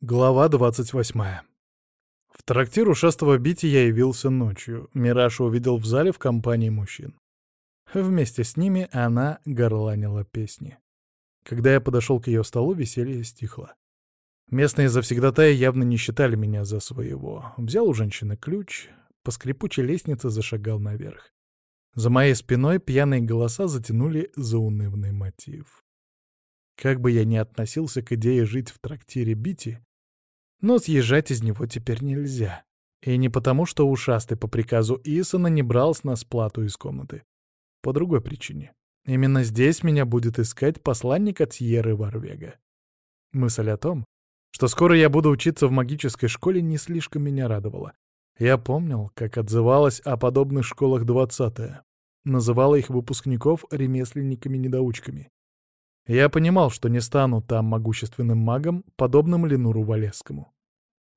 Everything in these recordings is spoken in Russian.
Глава 28. В трактир ушастого Бити я явился ночью. Мираша увидел в зале в компании мужчин. Вместе с ними она горланила песни. Когда я подошел к ее столу, веселье стихло. Местные завсегдатаи явно не считали меня за своего. Взял у женщины ключ, по скрипучей лестнице зашагал наверх. За моей спиной пьяные голоса затянули заунывный мотив. Как бы я ни относился к идее жить в трактире Бити, но съезжать из него теперь нельзя. И не потому, что ушастый по приказу Исона не брал с нас плату из комнаты. По другой причине. Именно здесь меня будет искать посланник от Сьерры Варвега. Мысль о том, что скоро я буду учиться в магической школе, не слишком меня радовала. Я помнил, как отзывалась о подобных школах двадцатая. Называла их выпускников ремесленниками-недоучками. Я понимал, что не стану там могущественным магом, подобным Ленуру Валесскому.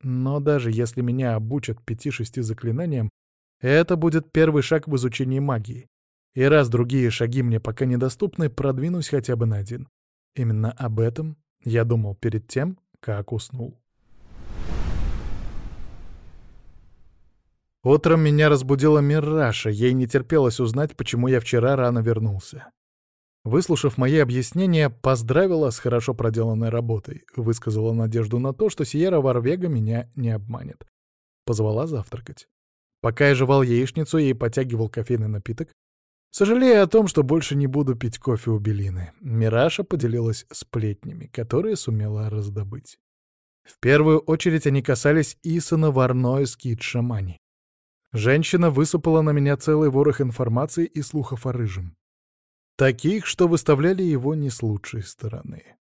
Но даже если меня обучат пяти-шести заклинаниям, это будет первый шаг в изучении магии. И раз другие шаги мне пока недоступны, продвинусь хотя бы на один. Именно об этом я думал перед тем, как уснул. Утром меня разбудила Мираша, ей не терпелось узнать, почему я вчера рано вернулся. Выслушав мои объяснения, поздравила с хорошо проделанной работой, высказала надежду на то, что Сиера Варвега меня не обманет. Позвала завтракать. Пока я жевал яичницу и потягивал кофейный напиток, сожалея о том, что больше не буду пить кофе у Белины, Мираша поделилась сплетнями, которые сумела раздобыть. В первую очередь они касались Исана Варной Скит Шамани. Женщина высыпала на меня целый ворох информации и слухов о рыжем. Таких, что выставляли его не с лучшей стороны.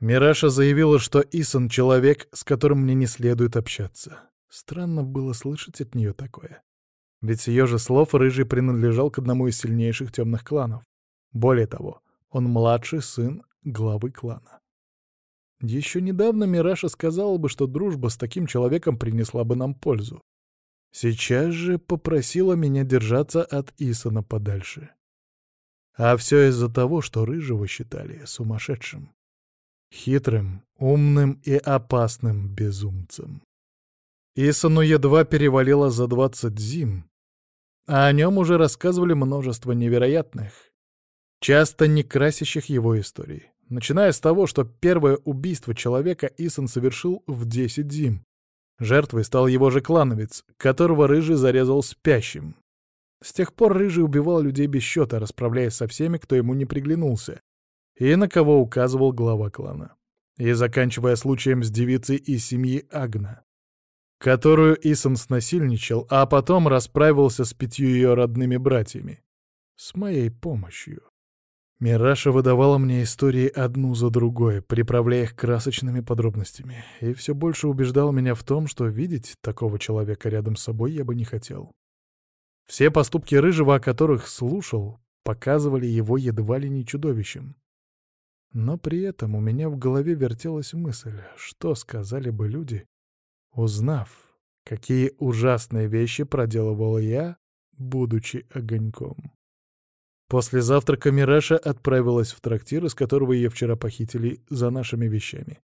Мираша заявила, что Исон — человек, с которым мне не следует общаться. Странно было слышать от нее такое. Ведь с ее же слов Рыжий принадлежал к одному из сильнейших темных кланов. Более того, он младший сын главы клана. Еще недавно Мираша сказала бы, что дружба с таким человеком принесла бы нам пользу. Сейчас же попросила меня держаться от Исона подальше. А все из-за того, что Рыжего считали сумасшедшим. Хитрым, умным и опасным безумцем. Исану едва перевалило за двадцать зим, а о нем уже рассказывали множество невероятных, часто не красящих его историй. Начиная с того, что первое убийство человека Исан совершил в десять зим. Жертвой стал его же клановец, которого Рыжий зарезал спящим. С тех пор Рыжий убивал людей без счета, расправляясь со всеми, кто ему не приглянулся, и на кого указывал глава клана. И заканчивая случаем с девицей из семьи Агна, которую Исон снасильничал, а потом расправился с пятью ее родными братьями. С моей помощью. Мираша выдавала мне истории одну за другой, приправляя их красочными подробностями, и все больше убеждал меня в том, что видеть такого человека рядом с собой я бы не хотел. Все поступки Рыжего, о которых слушал, показывали его едва ли не чудовищем. Но при этом у меня в голове вертелась мысль, что сказали бы люди, узнав, какие ужасные вещи проделывал я, будучи огоньком. После завтрака Мираша отправилась в трактир, из которого ее вчера похитили за нашими вещами.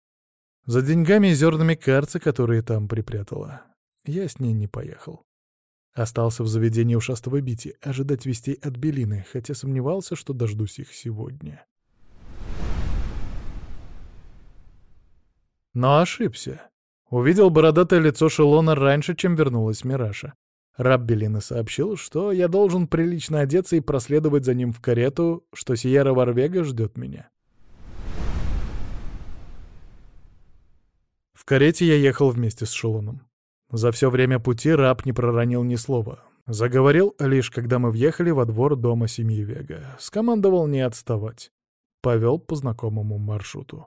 За деньгами и зернами карцы, которые там припрятала. Я с ней не поехал. Остался в заведении ушастого Бити, ожидать вестей от Белины, хотя сомневался, что дождусь их сегодня. Но ошибся. Увидел бородатое лицо Шелона раньше, чем вернулась Мираша. Раб Белины сообщил, что я должен прилично одеться и проследовать за ним в карету, что Сиера Варвега ждет меня. В карете я ехал вместе с Шелоном. За все время пути раб не проронил ни слова. Заговорил лишь, когда мы въехали во двор дома семьи Вега. Скомандовал не отставать. Повел по знакомому маршруту.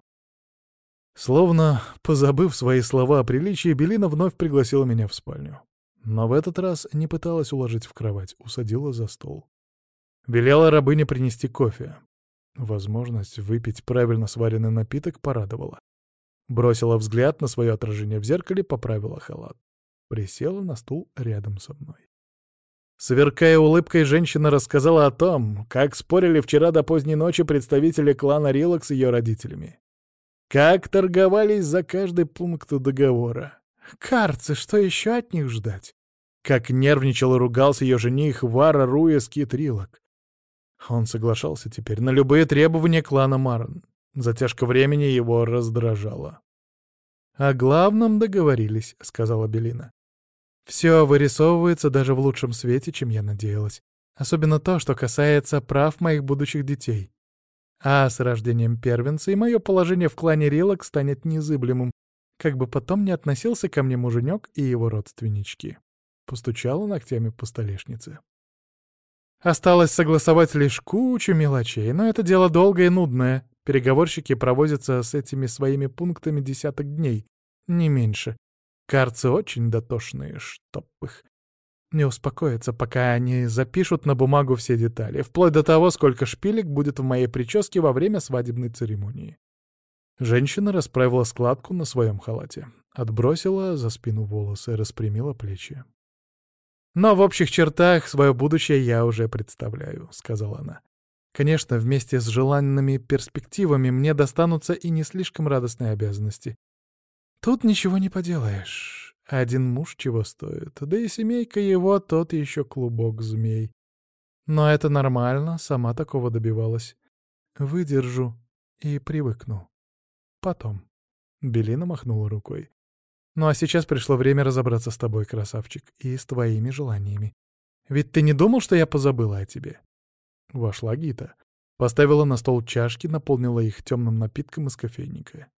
Словно, позабыв свои слова о приличии, Белина вновь пригласила меня в спальню. Но в этот раз не пыталась уложить в кровать, усадила за стол. Велела рабыне принести кофе. Возможность выпить правильно сваренный напиток порадовала. Бросила взгляд на свое отражение в зеркале, поправила халат присела на стул рядом со мной. Сверкая улыбкой, женщина рассказала о том, как спорили вчера до поздней ночи представители клана Рилок с ее родителями. Как торговались за каждый пункт договора. Карцы, что еще от них ждать? Как нервничал и ругался ее жених Вара Руя Скитрилок. Он соглашался теперь на любые требования клана Марн. Затяжка времени его раздражала. «О главном договорились», — сказала Белина. «Все вырисовывается даже в лучшем свете, чем я надеялась. Особенно то, что касается прав моих будущих детей. А с рождением первенца и мое положение в клане Рилок станет незыблемым, как бы потом не относился ко мне муженек и его родственнички». Постучала ногтями по столешнице. Осталось согласовать лишь кучу мелочей, но это дело долгое и нудное. Переговорщики провозятся с этими своими пунктами десяток дней, не меньше. Карцы очень дотошные, чтоб их. Не успокоятся, пока они запишут на бумагу все детали, вплоть до того, сколько шпилек будет в моей прическе во время свадебной церемонии. Женщина расправила складку на своем халате, отбросила за спину волосы, распрямила плечи. «Но в общих чертах свое будущее я уже представляю», — сказала она. Конечно, вместе с желанными перспективами мне достанутся и не слишком радостные обязанности. Тут ничего не поделаешь. Один муж чего стоит, да и семейка его тот еще клубок змей. Но это нормально, сама такого добивалась. Выдержу и привыкну. Потом. Белина махнула рукой. Ну а сейчас пришло время разобраться с тобой, красавчик, и с твоими желаниями. Ведь ты не думал, что я позабыла о тебе? Вошла Гита. Поставила на стол чашки, наполнила их темным напитком из кофейника.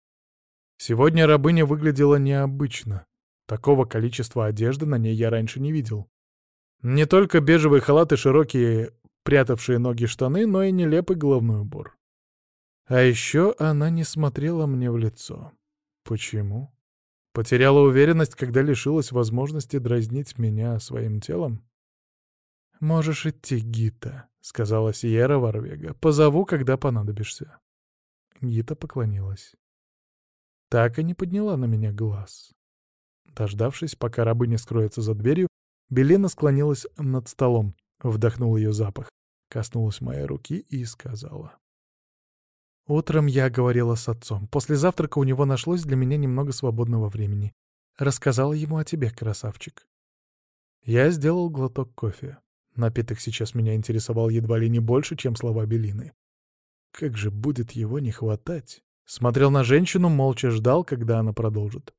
Сегодня рабыня выглядела необычно. Такого количества одежды на ней я раньше не видел. Не только бежевый халат и широкие, прятавшие ноги штаны, но и нелепый головной убор. А еще она не смотрела мне в лицо. Почему? Потеряла уверенность, когда лишилась возможности дразнить меня своим телом? «Можешь идти, Гита», — сказала Сиера Варвега. «Позову, когда понадобишься». Гита поклонилась. Так и не подняла на меня глаз. Дождавшись, пока рабы не скроется за дверью, Белина склонилась над столом, вдохнула ее запах, коснулась моей руки и сказала. «Утром я говорила с отцом. После завтрака у него нашлось для меня немного свободного времени. Рассказала ему о тебе, красавчик». Я сделал глоток кофе. Напиток сейчас меня интересовал едва ли не больше, чем слова Белины. Как же будет его не хватать? Смотрел на женщину, молча ждал, когда она продолжит.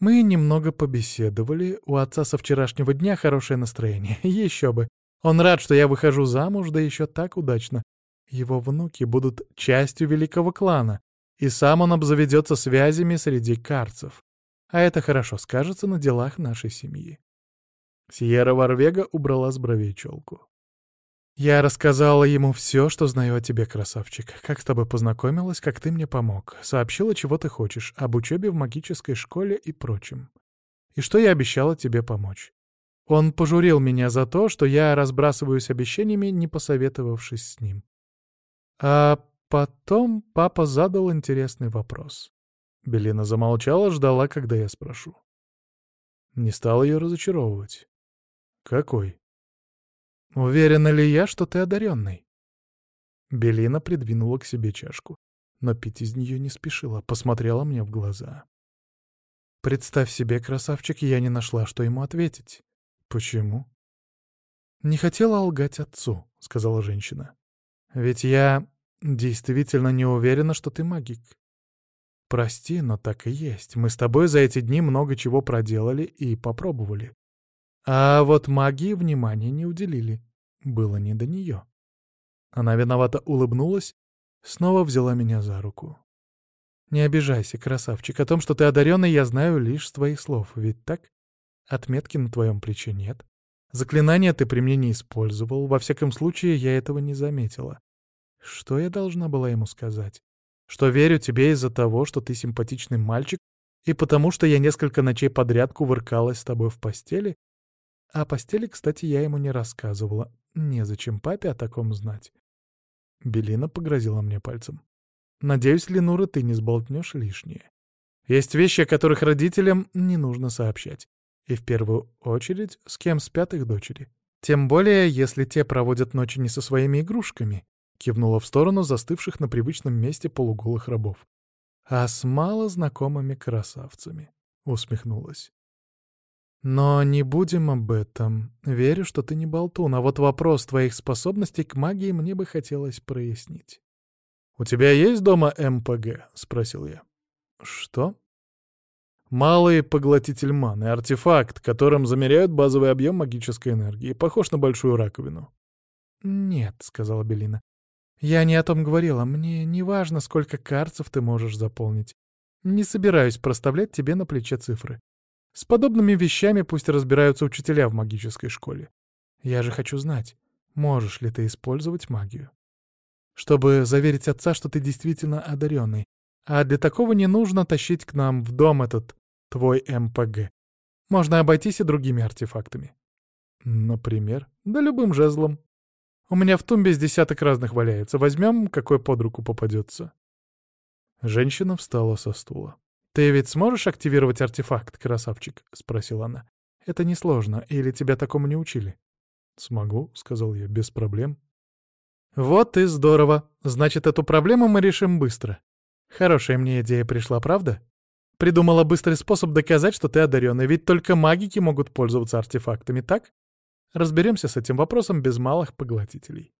Мы немного побеседовали. У отца со вчерашнего дня хорошее настроение. Еще бы. Он рад, что я выхожу замуж, да еще так удачно. Его внуки будут частью великого клана, и сам он обзаведется связями среди карцев. А это хорошо скажется на делах нашей семьи. Сьерра Варвега убрала с бровей челку. «Я рассказала ему все, что знаю о тебе, красавчик. Как с тобой познакомилась, как ты мне помог. Сообщила, чего ты хочешь, об учебе в магической школе и прочем. И что я обещала тебе помочь. Он пожурил меня за то, что я разбрасываюсь обещаниями, не посоветовавшись с ним. А потом папа задал интересный вопрос. Белина замолчала, ждала, когда я спрошу. Не стал ее разочаровывать. «Какой?» «Уверена ли я, что ты одаренный?» Белина придвинула к себе чашку, но пить из нее не спешила, посмотрела мне в глаза. «Представь себе, красавчик, я не нашла, что ему ответить. Почему?» «Не хотела лгать отцу», — сказала женщина. «Ведь я действительно не уверена, что ты магик. Прости, но так и есть. Мы с тобой за эти дни много чего проделали и попробовали. А вот магии внимания не уделили. Было не до нее. Она виновато улыбнулась, снова взяла меня за руку. «Не обижайся, красавчик, о том, что ты одаренный, я знаю лишь с твоих слов, ведь так? Отметки на твоем плече нет. Заклинания ты при мне не использовал, во всяком случае, я этого не заметила. Что я должна была ему сказать? Что верю тебе из-за того, что ты симпатичный мальчик, и потому что я несколько ночей подряд кувыркалась с тобой в постели, о постели, кстати, я ему не рассказывала. Незачем папе о таком знать. Белина погрозила мне пальцем. Надеюсь, Ленура, ты не сболтнешь лишнее. Есть вещи, о которых родителям не нужно сообщать. И в первую очередь, с кем спят их дочери. Тем более, если те проводят ночи не со своими игрушками, кивнула в сторону застывших на привычном месте полуголых рабов. а с мало знакомыми красавцами», — усмехнулась. «Но не будем об этом. Верю, что ты не болтун, а вот вопрос твоих способностей к магии мне бы хотелось прояснить». «У тебя есть дома МПГ?» — спросил я. «Что?» «Малый поглотитель маны, артефакт, которым замеряют базовый объем магической энергии, похож на большую раковину». «Нет», — сказала Белина. «Я не о том говорила. Мне не важно, сколько карцев ты можешь заполнить. Не собираюсь проставлять тебе на плече цифры. С подобными вещами пусть разбираются учителя в магической школе. Я же хочу знать, можешь ли ты использовать магию. Чтобы заверить отца, что ты действительно одаренный. А для такого не нужно тащить к нам в дом этот твой МПГ. Можно обойтись и другими артефактами. Например, да любым жезлом. У меня в тумбе с десяток разных валяется. Возьмем, какой под руку попадется. Женщина встала со стула. «Ты ведь сможешь активировать артефакт, красавчик?» — спросила она. «Это несложно, или тебя такому не учили?» «Смогу», — сказал я, — «без проблем». «Вот и здорово. Значит, эту проблему мы решим быстро. Хорошая мне идея пришла, правда? Придумала быстрый способ доказать, что ты одаренный, ведь только магики могут пользоваться артефактами, так? Разберемся с этим вопросом без малых поглотителей.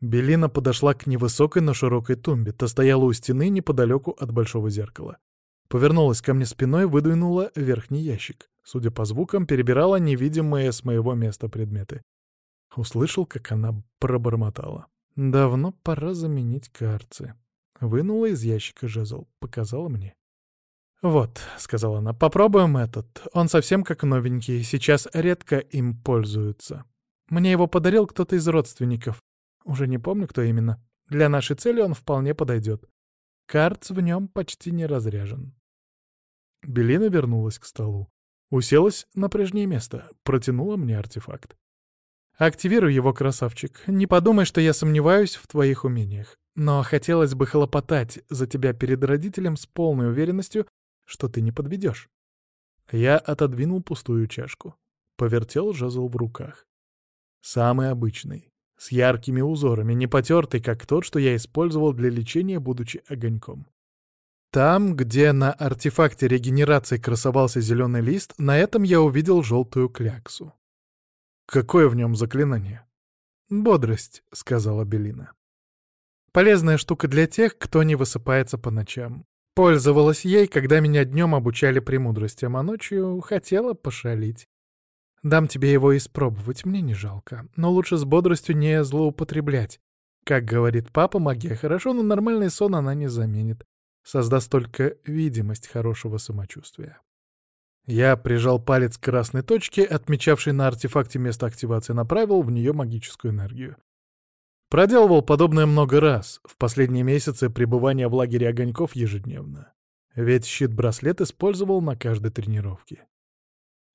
Белина подошла к невысокой, но широкой тумбе. Та стояла у стены неподалеку от большого зеркала. Повернулась ко мне спиной, выдвинула верхний ящик. Судя по звукам, перебирала невидимые с моего места предметы. Услышал, как она пробормотала. «Давно пора заменить карцы». Вынула из ящика жезл, показала мне. «Вот», — сказала она, — «попробуем этот. Он совсем как новенький, сейчас редко им пользуются. Мне его подарил кто-то из родственников. Уже не помню, кто именно. Для нашей цели он вполне подойдет. Карц в нем почти не разряжен». Белина вернулась к столу. Уселась на прежнее место, протянула мне артефакт. «Активируй его, красавчик. Не подумай, что я сомневаюсь в твоих умениях. Но хотелось бы хлопотать за тебя перед родителем с полной уверенностью, что ты не подведешь. Я отодвинул пустую чашку. Повертел жезл в руках. Самый обычный, с яркими узорами, не потертый, как тот, что я использовал для лечения, будучи огоньком. Там, где на артефакте регенерации красовался зеленый лист, на этом я увидел желтую кляксу. «Какое в нем заклинание?» «Бодрость», — сказала Белина. «Полезная штука для тех, кто не высыпается по ночам. Пользовалась ей, когда меня днем обучали премудростям, а ночью хотела пошалить. Дам тебе его испробовать, мне не жалко. Но лучше с бодростью не злоупотреблять. Как говорит папа, магия хорошо, но нормальный сон она не заменит. Создаст только видимость хорошего самочувствия. Я прижал палец к красной точке, отмечавшей на артефакте место активации, направил в нее магическую энергию. Проделывал подобное много раз, в последние месяцы пребывания в лагере огоньков ежедневно. Ведь щит-браслет использовал на каждой тренировке.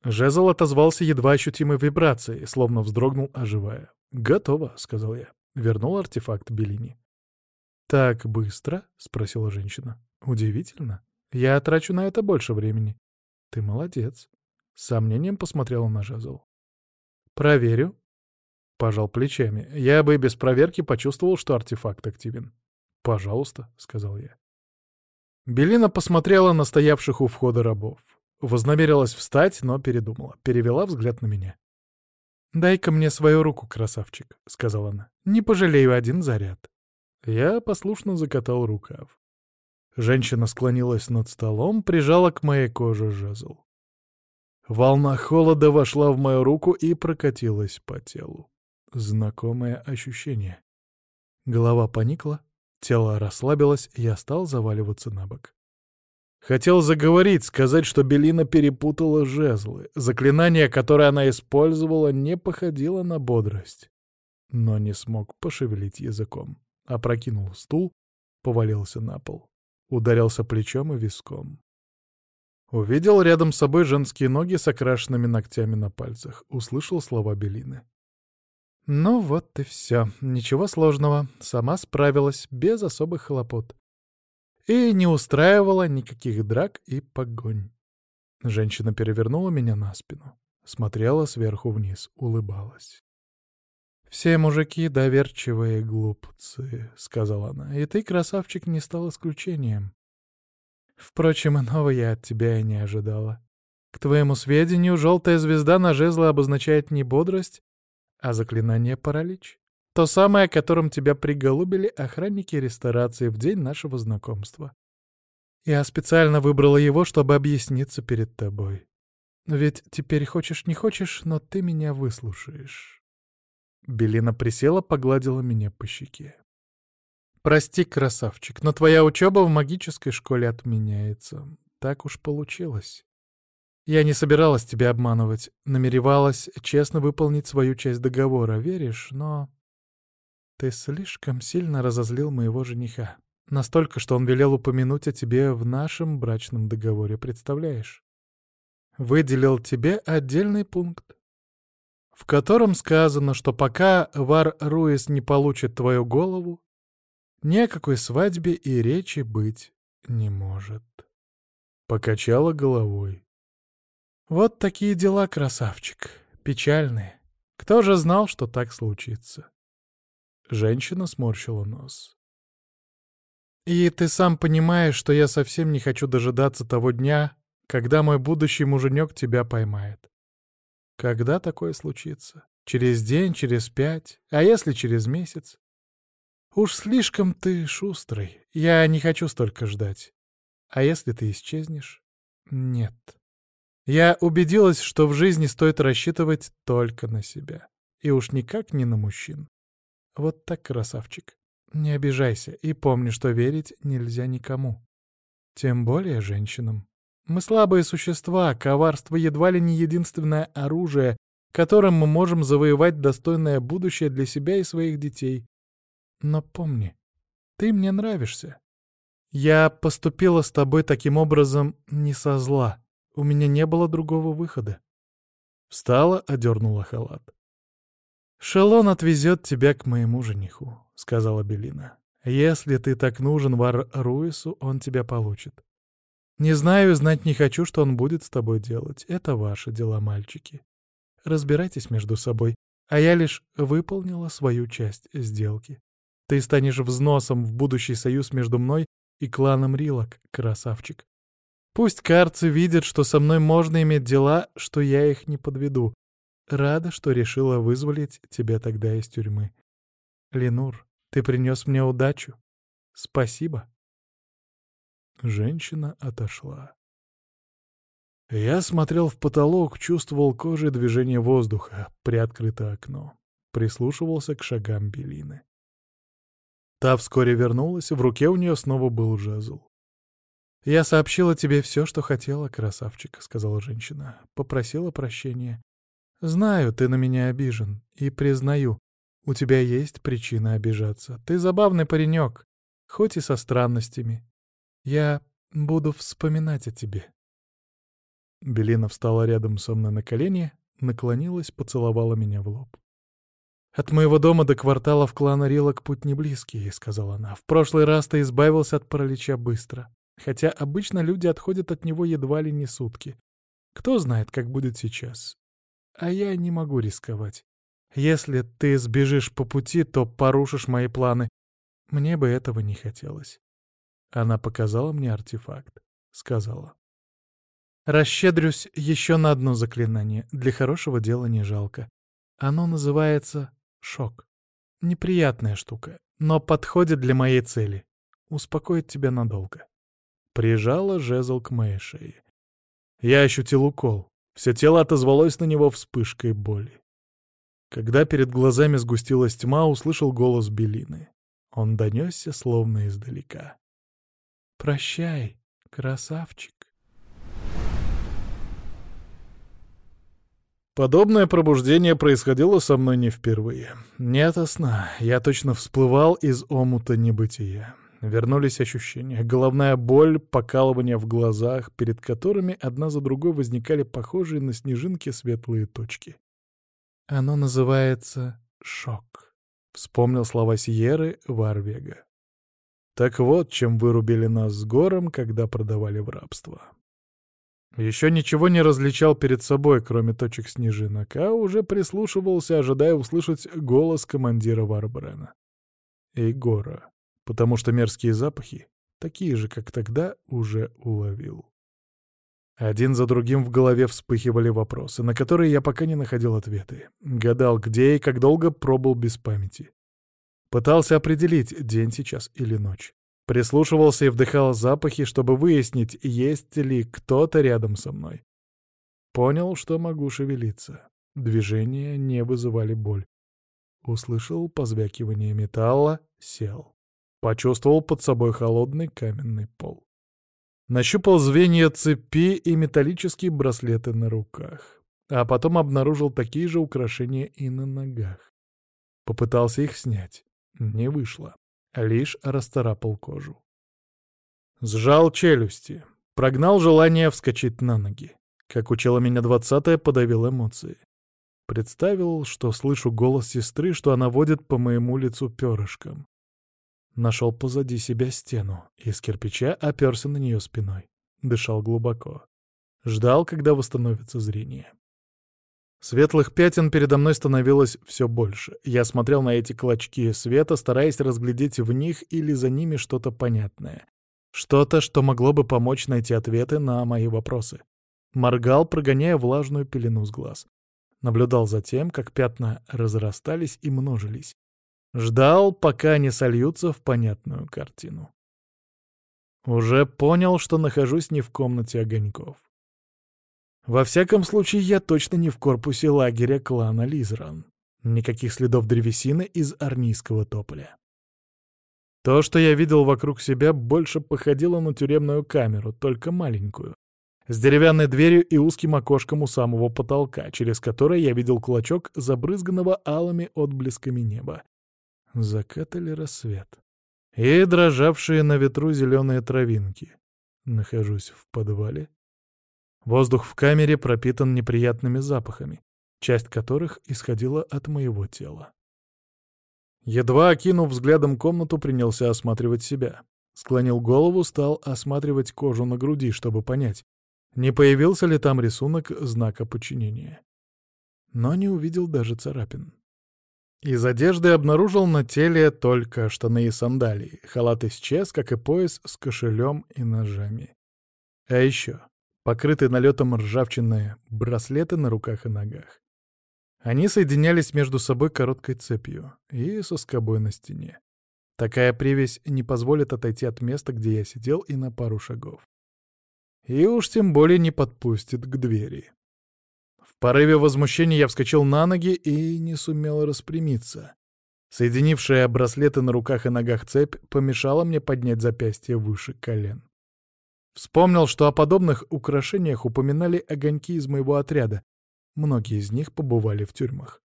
Жезл отозвался едва ощутимой вибрацией, словно вздрогнул, оживая. «Готово», — сказал я. Вернул артефакт Белини. «Так быстро?» — спросила женщина. «Удивительно. Я трачу на это больше времени». «Ты молодец». С сомнением посмотрела на жезл. «Проверю», Пожал плечами. Я бы и без проверки почувствовал, что артефакт активен. «Пожалуйста», — сказал я. Белина посмотрела на стоявших у входа рабов. Вознамерилась встать, но передумала. Перевела взгляд на меня. «Дай-ка мне свою руку, красавчик», — сказала она. «Не пожалею один заряд». Я послушно закатал рукав. Женщина склонилась над столом, прижала к моей коже жезл. Волна холода вошла в мою руку и прокатилась по телу. Знакомое ощущение. Голова поникла, тело расслабилось, я стал заваливаться на бок. Хотел заговорить, сказать, что Белина перепутала жезлы. Заклинание, которое она использовала, не походило на бодрость. Но не смог пошевелить языком. Опрокинул стул, повалился на пол. Ударился плечом и виском. Увидел рядом с собой женские ноги с окрашенными ногтями на пальцах. Услышал слова Белины. Ну вот и все. Ничего сложного. Сама справилась, без особых хлопот. И не устраивала никаких драк и погонь. Женщина перевернула меня на спину. Смотрела сверху вниз, улыбалась. «Все мужики доверчивые глупцы», — сказала она. «И ты, красавчик, не стал исключением. Впрочем, иного я от тебя и не ожидала. К твоему сведению, желтая звезда на жезле обозначает не бодрость, а заклинание паралич. То самое, которым тебя приголубили охранники ресторации в день нашего знакомства. Я специально выбрала его, чтобы объясниться перед тобой. Ведь теперь хочешь не хочешь, но ты меня выслушаешь. Белина присела, погладила меня по щеке. «Прости, красавчик, но твоя учеба в магической школе отменяется. Так уж получилось. Я не собиралась тебя обманывать, намеревалась честно выполнить свою часть договора, веришь, но... Ты слишком сильно разозлил моего жениха. Настолько, что он велел упомянуть о тебе в нашем брачном договоре, представляешь? Выделил тебе отдельный пункт, в котором сказано, что пока Вар Руис не получит твою голову, ни о какой свадьбе и речи быть не может. Покачала головой. Вот такие дела, красавчик. Печальные. Кто же знал, что так случится? Женщина сморщила нос. И ты сам понимаешь, что я совсем не хочу дожидаться того дня, когда мой будущий муженек тебя поймает. Когда такое случится? Через день, через пять, а если через месяц? Уж слишком ты шустрый. Я не хочу столько ждать. А если ты исчезнешь? Нет. Я убедилась, что в жизни стоит рассчитывать только на себя. И уж никак не на мужчин. Вот так, красавчик. Не обижайся и помни, что верить нельзя никому. Тем более женщинам. Мы слабые существа, коварство едва ли не единственное оружие, которым мы можем завоевать достойное будущее для себя и своих детей. Но помни, ты мне нравишься. Я поступила с тобой таким образом не со зла. У меня не было другого выхода. Встала, одернула халат. «Шелон отвезет тебя к моему жениху», — сказала Белина. «Если ты так нужен Вар Руису, он тебя получит. Не знаю, знать не хочу, что он будет с тобой делать. Это ваши дела, мальчики. Разбирайтесь между собой, а я лишь выполнила свою часть сделки. Ты станешь взносом в будущий союз между мной и кланом Рилок, красавчик. Пусть карцы видят, что со мной можно иметь дела, что я их не подведу. Рада, что решила вызволить тебя тогда из тюрьмы. Ленур, ты принес мне удачу. Спасибо. Женщина отошла. Я смотрел в потолок, чувствовал кожей движение воздуха, приоткрыто окно. Прислушивался к шагам Белины. Та вскоре вернулась, в руке у нее снова был жезл. «Я сообщила тебе все, что хотела, красавчик», — сказала женщина. Попросила прощения. «Знаю, ты на меня обижен. И признаю, у тебя есть причина обижаться. Ты забавный паренек, хоть и со странностями. Я буду вспоминать о тебе». Белина встала рядом со мной на колени, наклонилась, поцеловала меня в лоб. «От моего дома до кварталов клана Рилок путь не близкий», — сказала она. «В прошлый раз ты избавился от паралича быстро, хотя обычно люди отходят от него едва ли не сутки. Кто знает, как будет сейчас. А я не могу рисковать. Если ты сбежишь по пути, то порушишь мои планы. Мне бы этого не хотелось». Она показала мне артефакт. Сказала. «Расщедрюсь еще на одно заклинание. Для хорошего дела не жалко. Оно называется Шок. Неприятная штука, но подходит для моей цели. Успокоит тебя надолго. Прижала жезл к моей шее. Я ощутил укол. Все тело отозвалось на него вспышкой боли. Когда перед глазами сгустилась тьма, услышал голос Белины. Он донесся словно издалека. «Прощай, красавчик». Подобное пробуждение происходило со мной не впервые. Нет сна, я точно всплывал из омута небытия. Вернулись ощущения. Головная боль, покалывание в глазах, перед которыми одна за другой возникали похожие на снежинки светлые точки. Оно называется «шок», — вспомнил слова Сиеры Варвега. Так вот, чем вырубили нас с гором, когда продавали в рабство. Еще ничего не различал перед собой, кроме точек снежинок, а уже прислушивался, ожидая услышать голос командира Варбрена. Егора. Потому что мерзкие запахи такие же, как тогда, уже уловил. Один за другим в голове вспыхивали вопросы, на которые я пока не находил ответы. Гадал, где и как долго пробыл без памяти. Пытался определить, день сейчас или ночь. Прислушивался и вдыхал запахи, чтобы выяснить, есть ли кто-то рядом со мной. Понял, что могу шевелиться. Движения не вызывали боль. Услышал позвякивание металла, сел. Почувствовал под собой холодный каменный пол. Нащупал звенья цепи и металлические браслеты на руках. А потом обнаружил такие же украшения и на ногах. Попытался их снять. Не вышло. Лишь расторапал кожу. Сжал челюсти. Прогнал желание вскочить на ноги. Как учила меня двадцатая, подавил эмоции. Представил, что слышу голос сестры, что она водит по моему лицу перышком. Нашел позади себя стену, из кирпича оперся на нее спиной. Дышал глубоко. Ждал, когда восстановится зрение. Светлых пятен передо мной становилось все больше. Я смотрел на эти клочки света, стараясь разглядеть в них или за ними что-то понятное. Что-то, что могло бы помочь найти ответы на мои вопросы. Моргал, прогоняя влажную пелену с глаз. Наблюдал за тем, как пятна разрастались и множились. Ждал, пока они сольются в понятную картину. Уже понял, что нахожусь не в комнате огоньков. Во всяком случае, я точно не в корпусе лагеря клана Лизран. Никаких следов древесины из арнийского тополя. То, что я видел вокруг себя, больше походило на тюремную камеру, только маленькую. С деревянной дверью и узким окошком у самого потолка, через которое я видел клочок забрызганного алыми отблесками неба. Закат или рассвет? И дрожавшие на ветру зеленые травинки. Нахожусь в подвале. Воздух в камере пропитан неприятными запахами, часть которых исходила от моего тела. Едва окинув взглядом комнату, принялся осматривать себя. Склонил голову, стал осматривать кожу на груди, чтобы понять, не появился ли там рисунок знака подчинения. Но не увидел даже царапин. Из одежды обнаружил на теле только штаны и сандалии. Халат исчез, как и пояс с кошелем и ножами. А еще покрытые налетом ржавчины браслеты на руках и ногах. Они соединялись между собой короткой цепью и со скобой на стене. Такая привязь не позволит отойти от места, где я сидел, и на пару шагов. И уж тем более не подпустит к двери. Порыве возмущения я вскочил на ноги и не сумел распрямиться. Соединившая браслеты на руках и ногах цепь помешала мне поднять запястье выше колен. Вспомнил, что о подобных украшениях упоминали огоньки из моего отряда. Многие из них побывали в тюрьмах.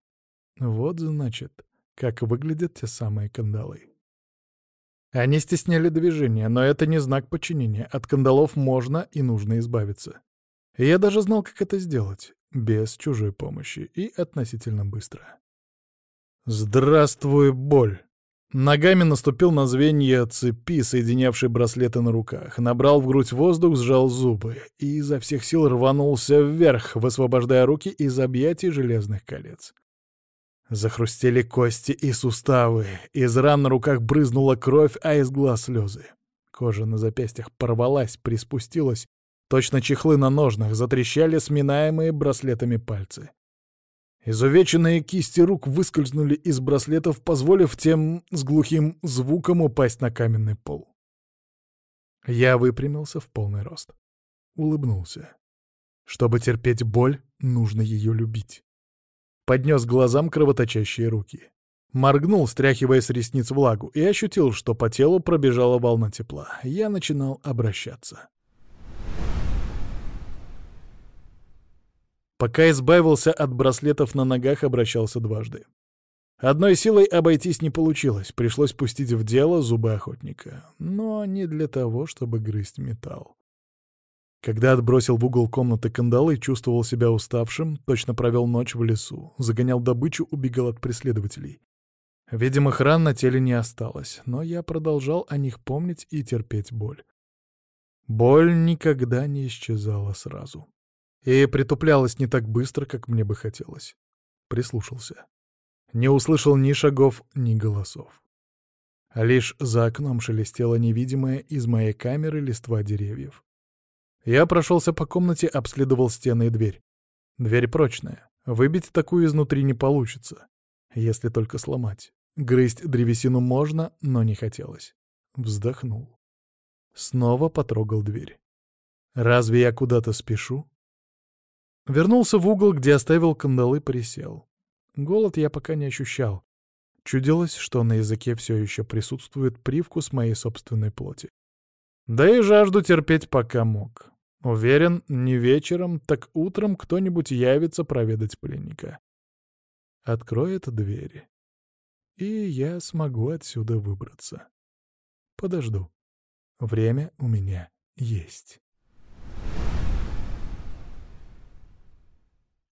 Вот, значит, как выглядят те самые кандалы. Они стесняли движения, но это не знак подчинения. От кандалов можно и нужно избавиться. Я даже знал, как это сделать без чужой помощи и относительно быстро. «Здравствуй, боль!» Ногами наступил на звенья цепи, соединявшей браслеты на руках, набрал в грудь воздух, сжал зубы и изо всех сил рванулся вверх, высвобождая руки из объятий железных колец. Захрустели кости и суставы, из ран на руках брызнула кровь, а из глаз слезы. Кожа на запястьях порвалась, приспустилась, Точно чехлы на ножнах затрещали сминаемые браслетами пальцы. Изувеченные кисти рук выскользнули из браслетов, позволив тем с глухим звуком упасть на каменный пол. Я выпрямился в полный рост. Улыбнулся. Чтобы терпеть боль, нужно ее любить. Поднес глазам кровоточащие руки. Моргнул, стряхивая с ресниц влагу, и ощутил, что по телу пробежала волна тепла. Я начинал обращаться. Пока избавился от браслетов на ногах, обращался дважды. Одной силой обойтись не получилось, пришлось пустить в дело зубы охотника. Но не для того, чтобы грызть металл. Когда отбросил в угол комнаты кандалы, чувствовал себя уставшим, точно провел ночь в лесу, загонял добычу, убегал от преследователей. Видимо, ран на теле не осталось, но я продолжал о них помнить и терпеть боль. Боль никогда не исчезала сразу и притуплялась не так быстро, как мне бы хотелось. Прислушался. Не услышал ни шагов, ни голосов. Лишь за окном шелестела невидимая из моей камеры листва деревьев. Я прошелся по комнате, обследовал стены и дверь. Дверь прочная. Выбить такую изнутри не получится. Если только сломать. Грызть древесину можно, но не хотелось. Вздохнул. Снова потрогал дверь. Разве я куда-то спешу? Вернулся в угол, где оставил кандалы, присел. Голод я пока не ощущал. Чудилось, что на языке все еще присутствует привкус моей собственной плоти. Да и жажду терпеть пока мог. Уверен, не вечером, так утром кто-нибудь явится проведать пленника. Откроет двери. И я смогу отсюда выбраться. Подожду. Время у меня есть.